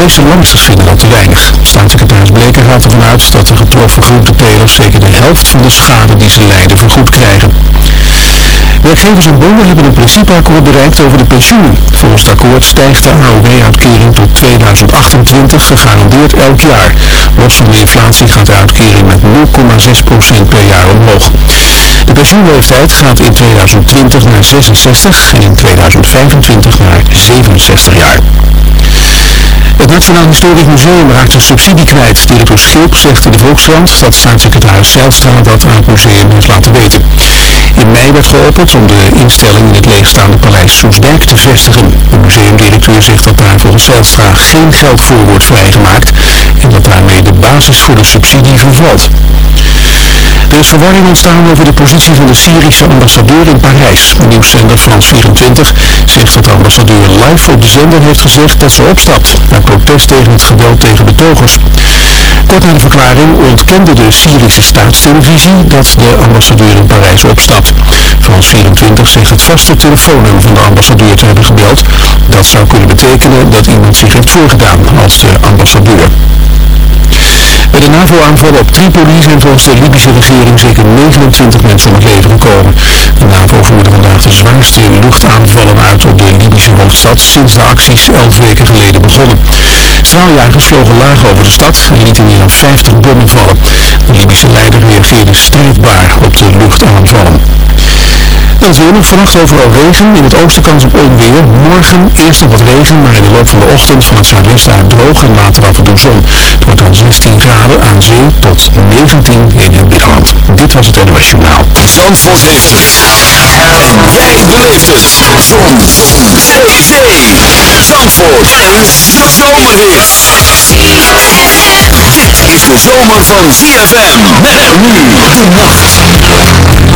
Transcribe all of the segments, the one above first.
Europese landers vinden dat te weinig. Staatssecretaris Bleker gaat ervan uit dat de getroffen groentetelers zeker de helft van de schade die ze lijden vergoed krijgen. Werkgevers en bonden hebben een principeakkoord bereikt over de pensioenen. Volgens het akkoord stijgt de AOW-uitkering tot 2028 gegarandeerd elk jaar. Los van de inflatie gaat de uitkering met 0,6% per jaar omhoog. De pensioenleeftijd gaat in 2020 naar 66 en in 2025 naar 67 jaar. Het Nationaal Historisch Museum raakt een subsidie kwijt. Directeur Schilp zegt in de Volkskrant dat staatssecretaris Zijlstra dat aan het museum heeft laten weten. In mei werd geopend om de instelling in het leegstaande paleis Soesdijk te vestigen. De museumdirecteur zegt dat daar volgens Zijlstra geen geld voor wordt vrijgemaakt en dat daarmee de basis voor de subsidie vervalt. Er is verwarring ontstaan over de positie van de Syrische ambassadeur in Parijs. Nieuwszender France 24 zegt dat de ambassadeur live op de zender heeft gezegd dat ze opstapt. Uit protest tegen het geweld tegen betogers. Kort na de verklaring ontkende de Syrische staatstelevisie dat de ambassadeur in Parijs opstapt. France 24 zegt het vaste telefoonnummer van de ambassadeur te hebben gebeld. Dat zou kunnen betekenen dat iemand zich heeft voorgedaan als de ambassadeur. Bij de NAVO-aanvallen op Tripoli zijn volgens de Libische regering zeker 29 mensen om het leven gekomen. De NAVO voerde vandaag de zwaarste luchtaanvallen uit op de Libische hoofdstad sinds de acties 11 weken geleden begonnen. Straaljagers vlogen laag over de stad en lieten meer dan 50 bommen vallen. De Libische leider reageerde strijdbaar op de luchtaanvallen. Dan weer nog vannacht overal regen. In het oosten kans op onweer. Morgen eerst nog wat regen, maar in de loop van de ochtend van het zuidwesten uit droog en later af en toe zon. Het wordt dan 16 graden aan zee tot 19 in het binnenland. Dit was het NOS Journaal. Zandvoort heeft het. En jij beleeft het. Zon. Zee. Zandvoort. En zomerhit. Dit is de zomer van ZFM. Met nu de nacht.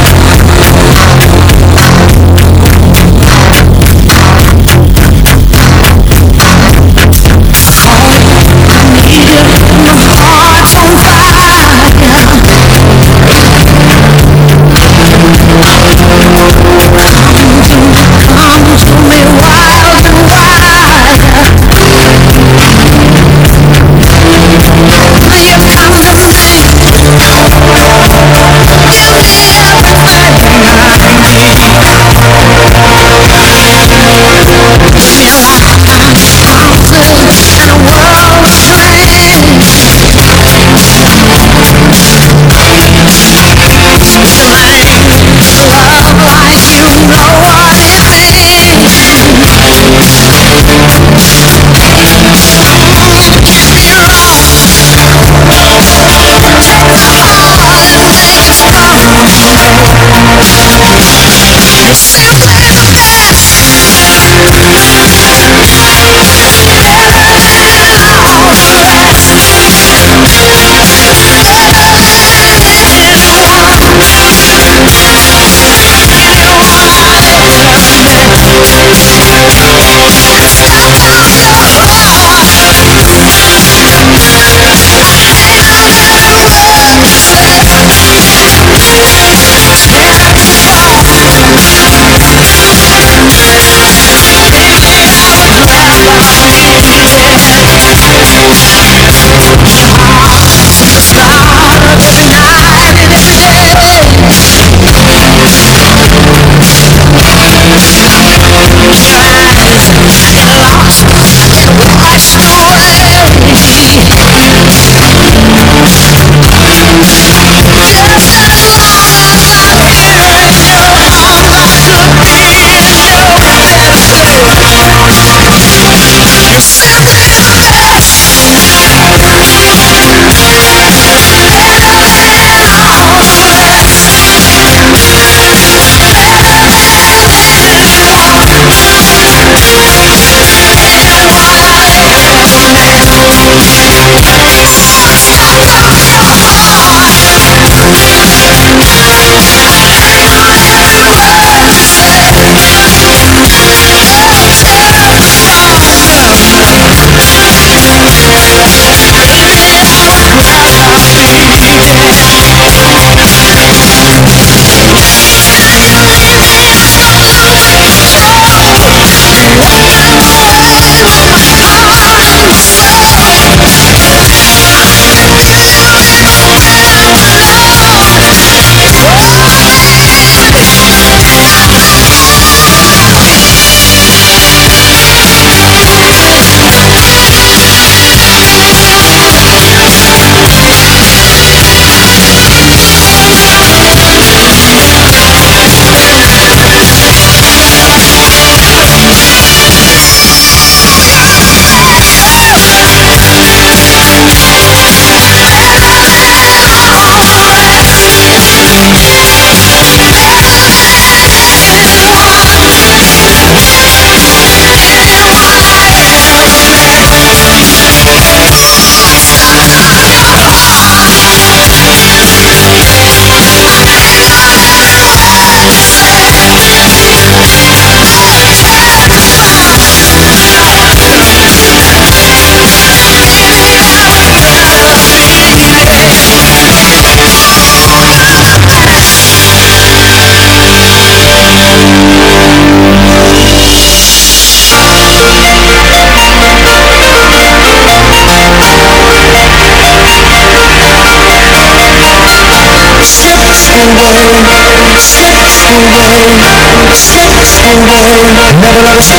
Never let us go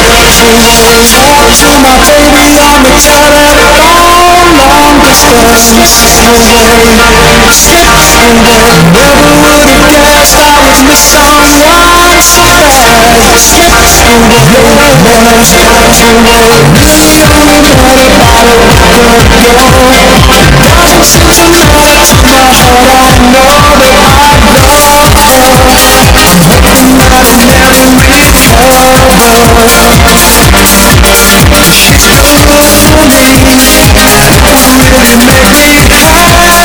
Talk to my baby the telephone Long distance away Skip and then Never would have guessed I was with someone so Skip and then Never let us go Really only met about a ago Nothing seems to matter to my heart I know that I go Hoping that it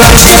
lets me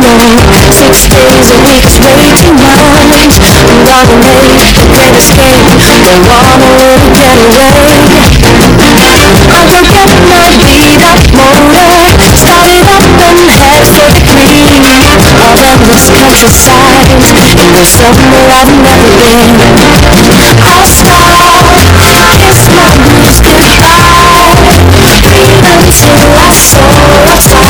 concrete Six days a week is way too much I'm gonna make a great escape Don't want a little getaway I'll go get my beat up motor Start it up and head for the green down this countryside And go somewhere I've never been I'll stop, kiss my blues goodbye Breathe until I soar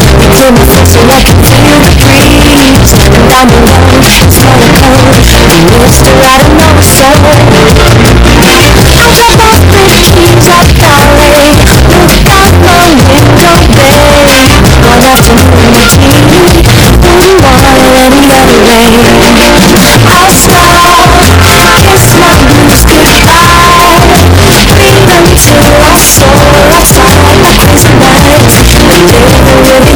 in the city I can feel the breeze And I'm alone, it's so cold. You used to ride my old soul. You have all the keys of ballet Look out my window, babe One afternoon I me Wouldn't want it any other way I'll stop, kiss my blues goodbye Breathe until I soar, I fly like crazy nights Living me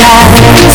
more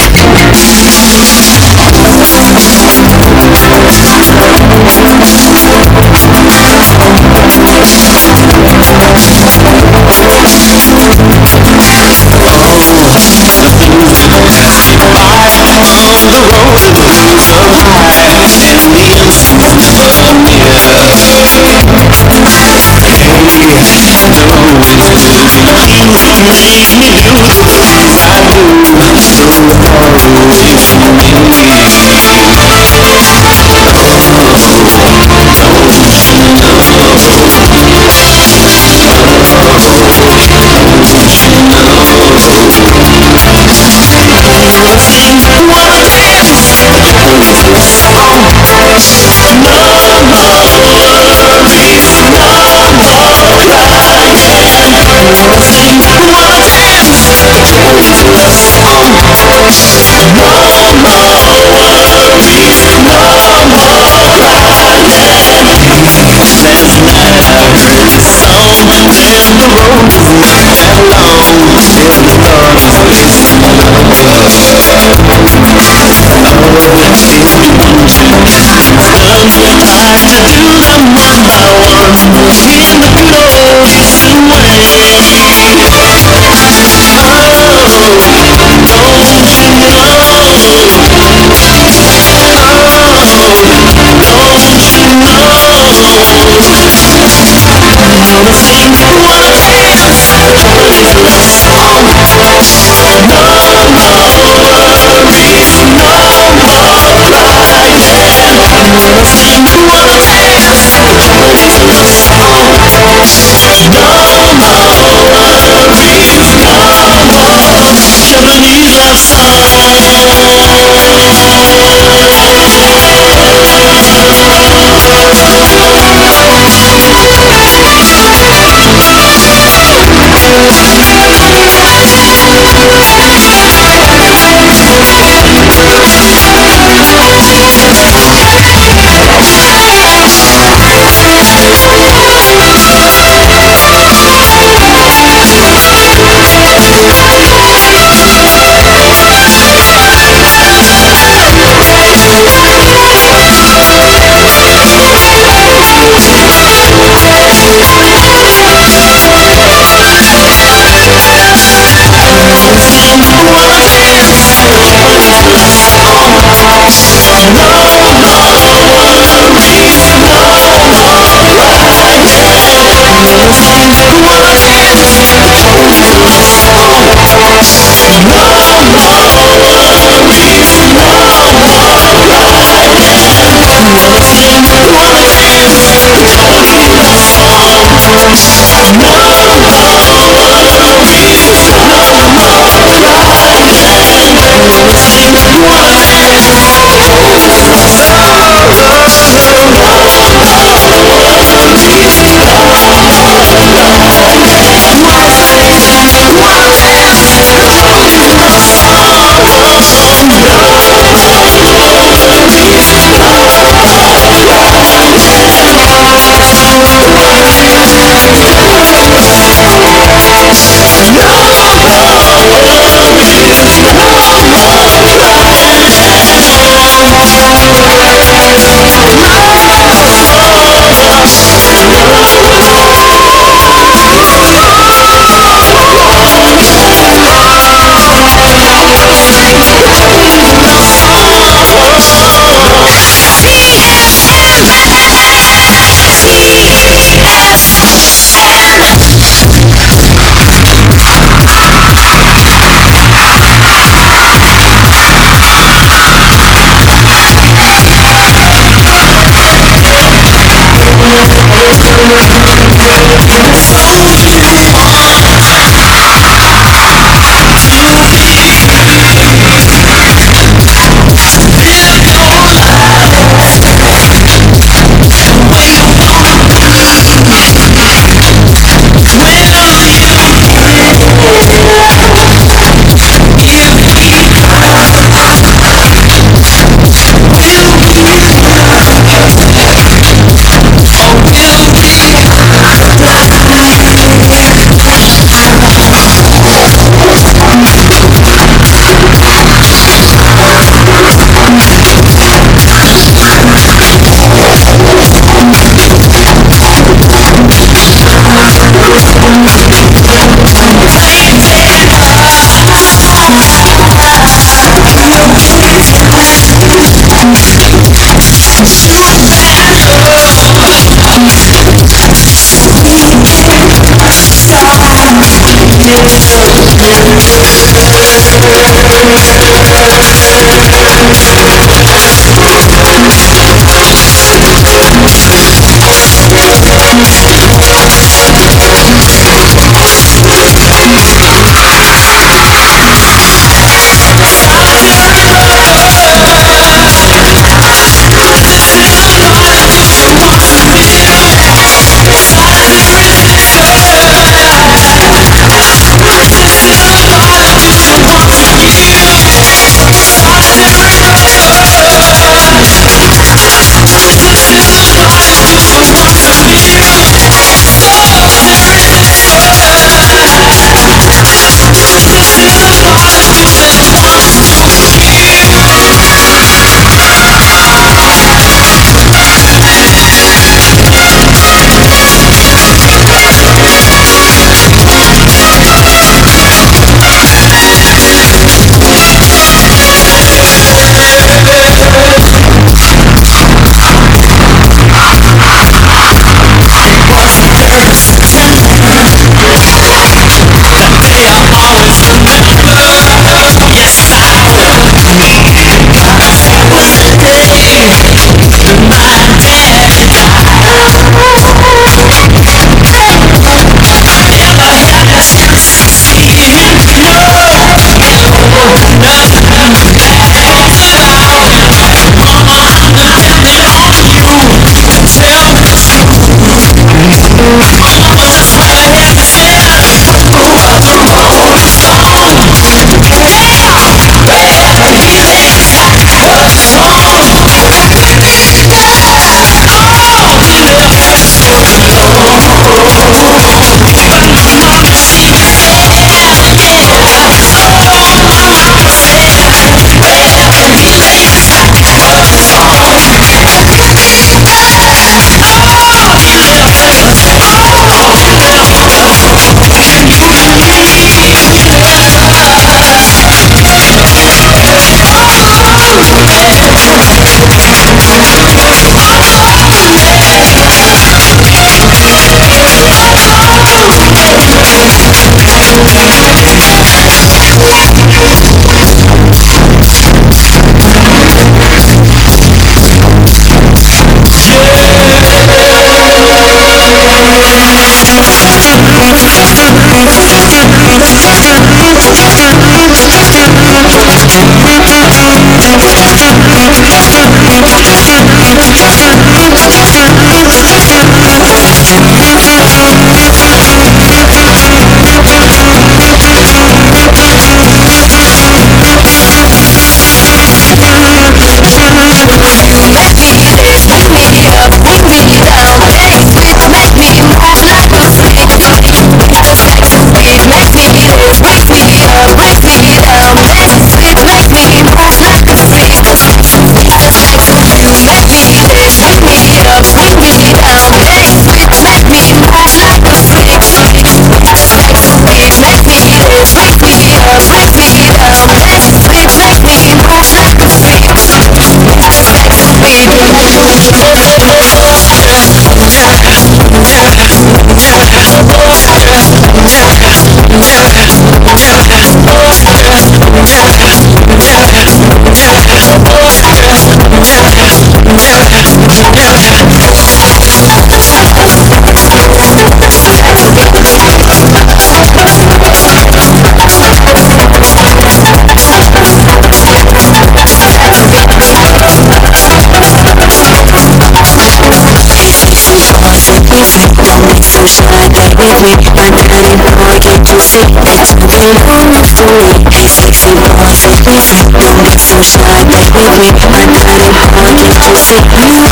with me And depending how I get to see Depending on next to me Sexy boy, sexy Don't be so shy, get me And to see You.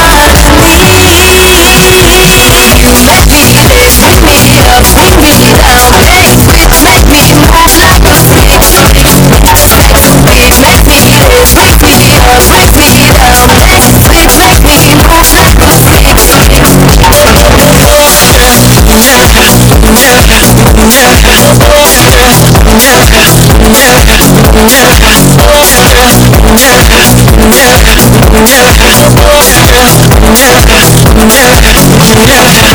are America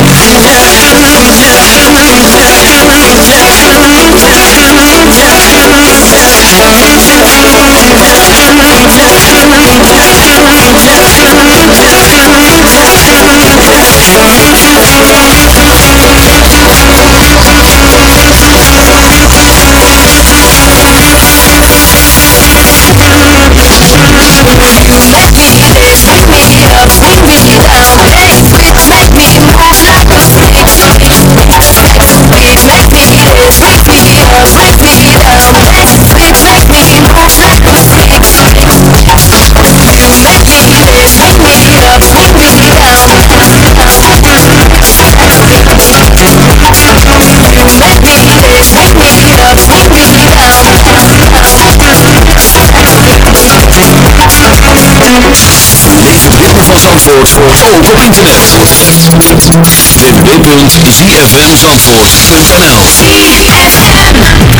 www.zfmzandvoort.nl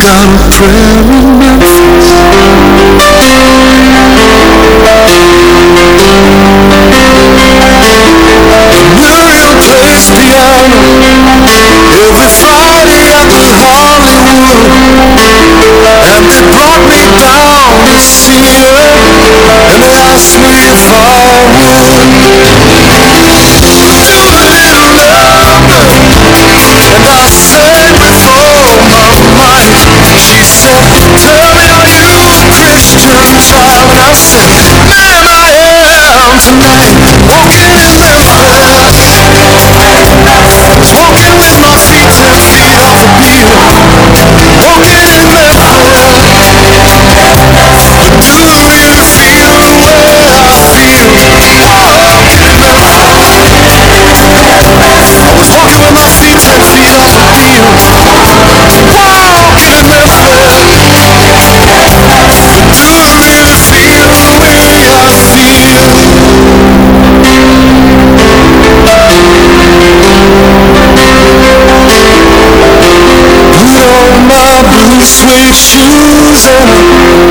got a prayer in Memphis. Muriel plays piano every Friday at the Hollywood, and they brought me down to see her, and they asked me if I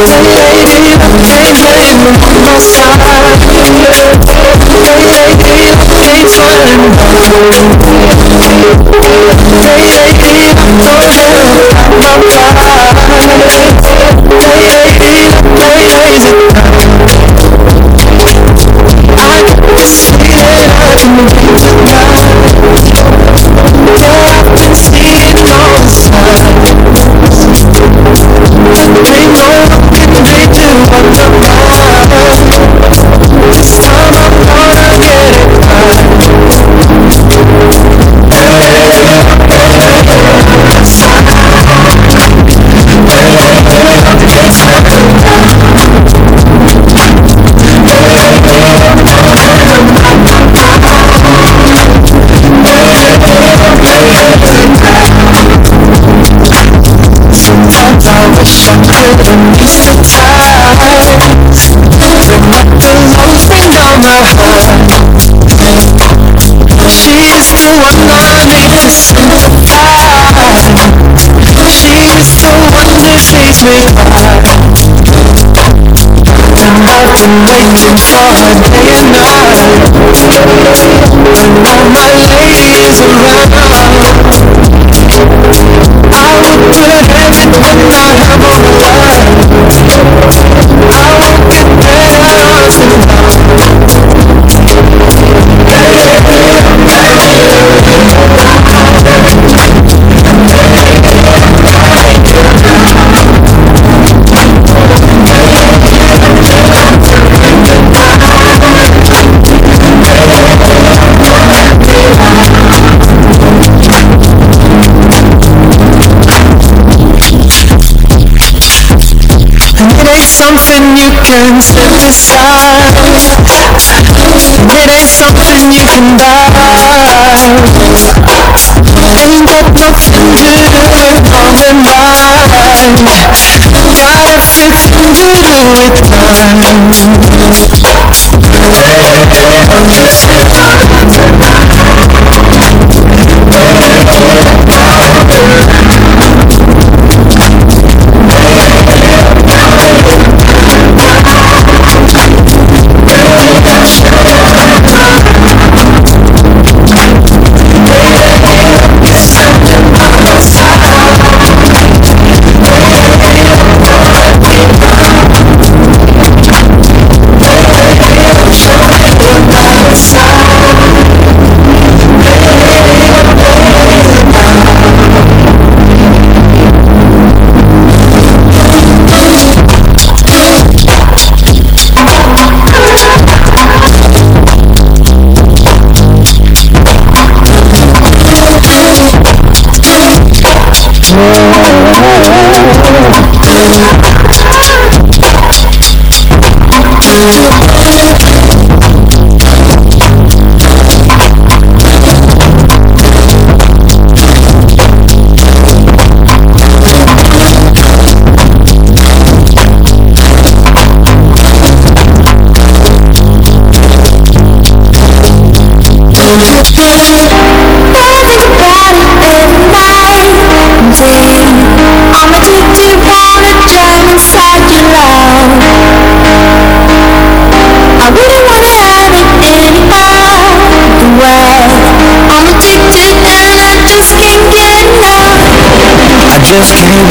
Sometimes And I've been waiting for her day and night. And now my lady's around I would put It is something you can buy. Ain't got nothing to do with the mind Life you to do with mine. It go, I'm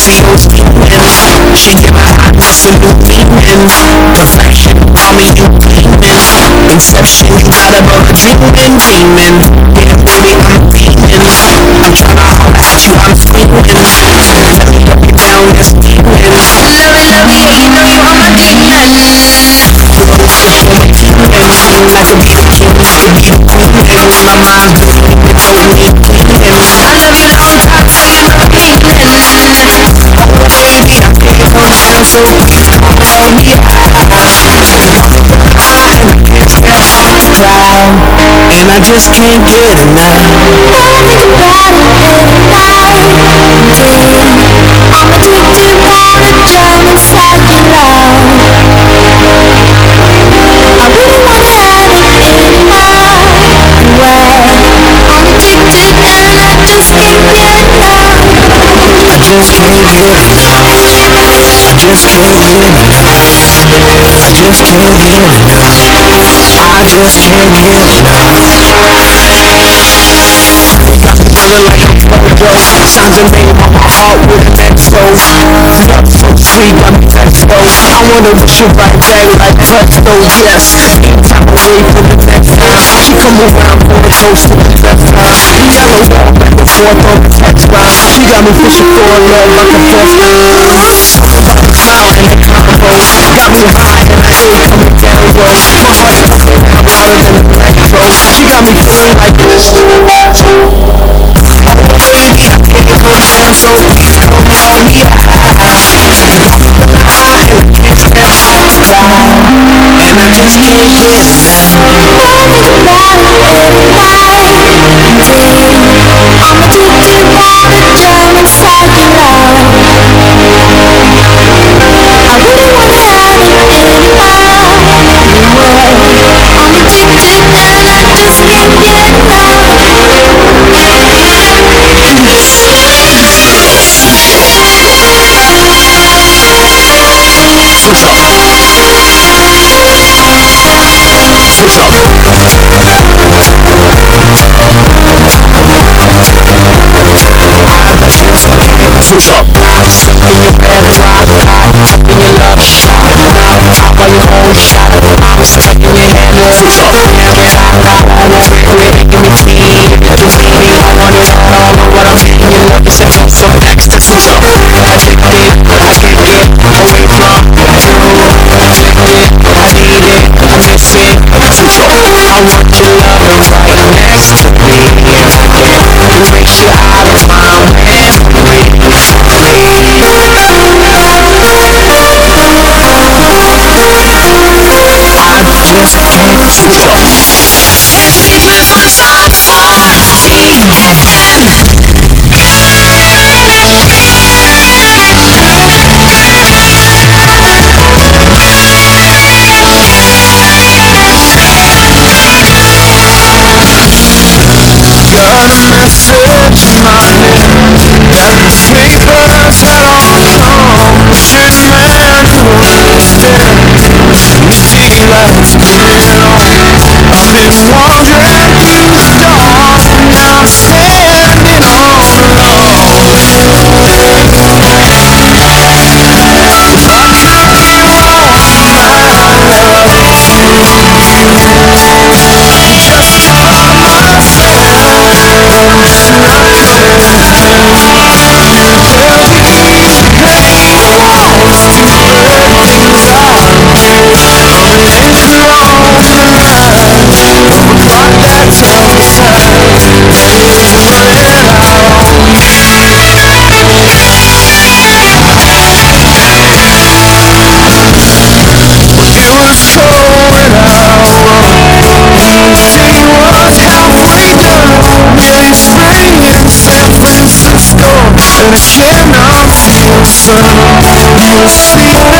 See demons. She give my eyes to new demons. Perfection, me you demons. Inception, you got above a dreaming demon. Yeah, baby, I'm demon. I'm tryna holler at you, I'm screaming. Tell me up and down, this demon. Love it, love it, you are my demon Like a beauty king, like a beauty queen My mind bleeding, it's so neat I love you long come down so quick Come on me And I just can't get enough. I think about it every night I'm addicted, wanna drown inside your love I really wanna have it any other way I'm addicted and I just can't get enough. I just can't get enough I just can't get enough I just can't get enough I just can't get enough Got me. Feeling like I'm Frodo Signs your name on my heart with an expo Love so sweet, got me exposed. I wanna wish you right back like presto, yes. Anytime away from the next time She come around for a toast to the best time Yellow walk back and forth on the text line She got me fishing for love like a high and ain't coming down low My heart's pumping louder than electro She got me feeling like this Baby, I can't come down so please come on me And I just can't get enough I think about it every Switch up. In your bed, drive In your love, shot While you hold shot Stuck in your head, switch up. Quit making me feel If you feel me, I want it all All of what I'm feeling Your love is me so next to switch up Addicted, I can't get away from you Afflicted, I need it, I miss it Switch up I want your love right next to me Erase you out of Sleeping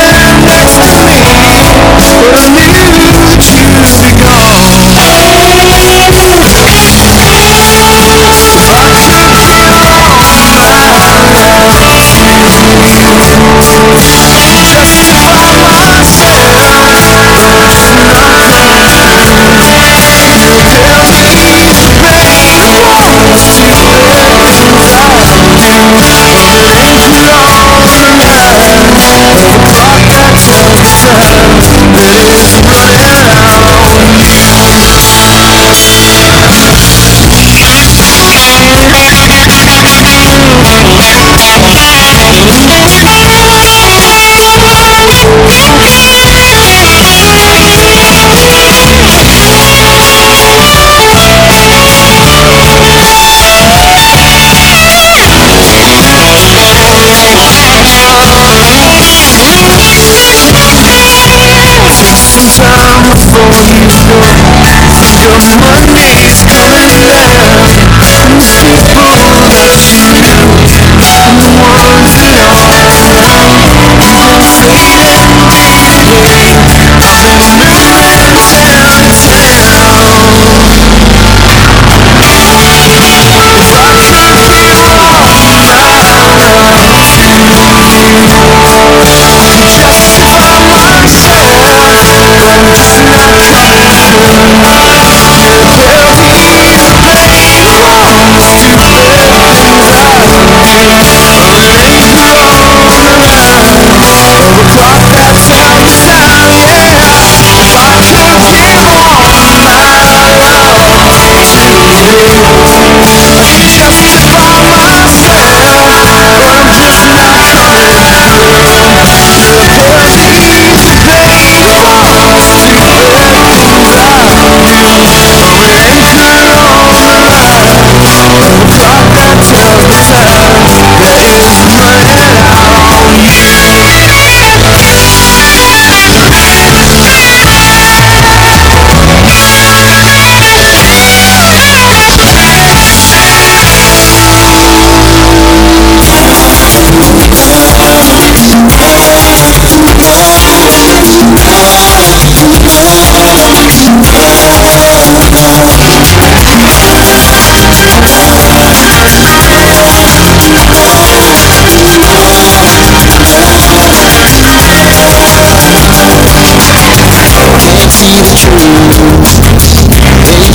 Your money's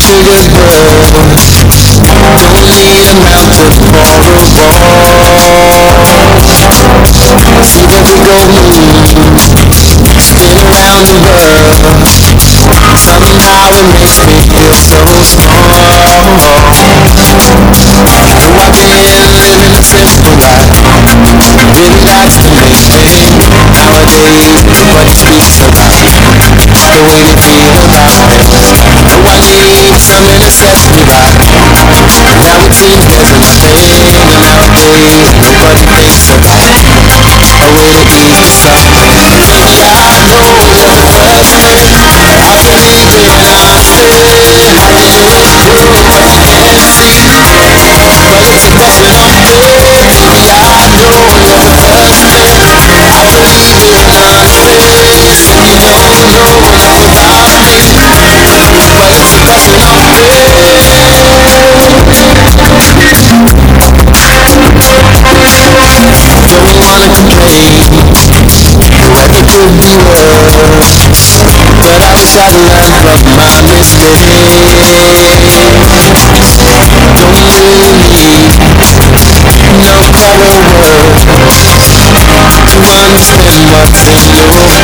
Then you trigger girls Only amount to horrible See the big old moon Spin around the world Somehow it makes me feel so small I've been living a simple life the main thing Nowadays everybody speaks about the way they feel about to set me right Now it seems there's a thing And nowadays everybody thinks about A way to ease the suffering I the first thing I believe in, I say And it seems But it's pressing on me Baby, I know you're the first thing I believe I say You. you know all But I wish I'd learned from my mistakes Don't no words To understand what's in your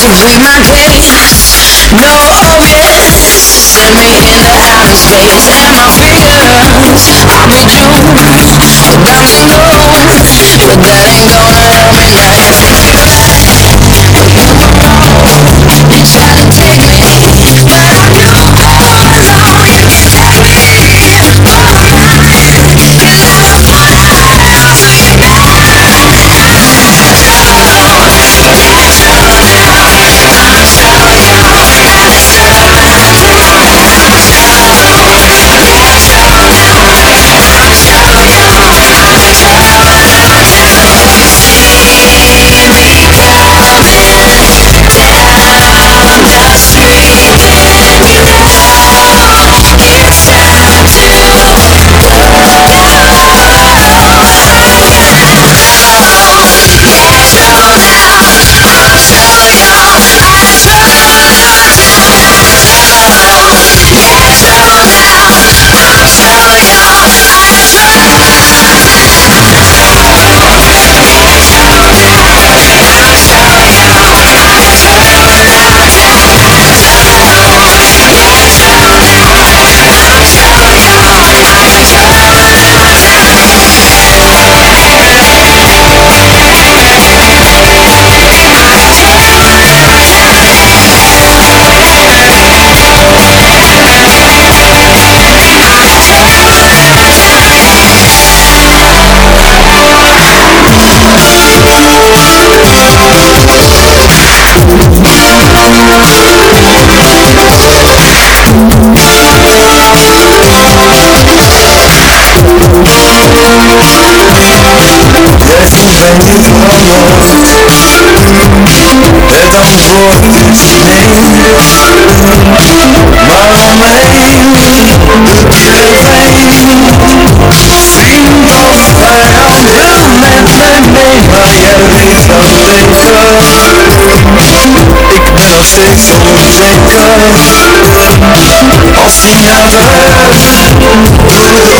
To plead my with no oh yes. Send me into outer space and my fingers, I'll be June But you know. That ain't going 紧靠着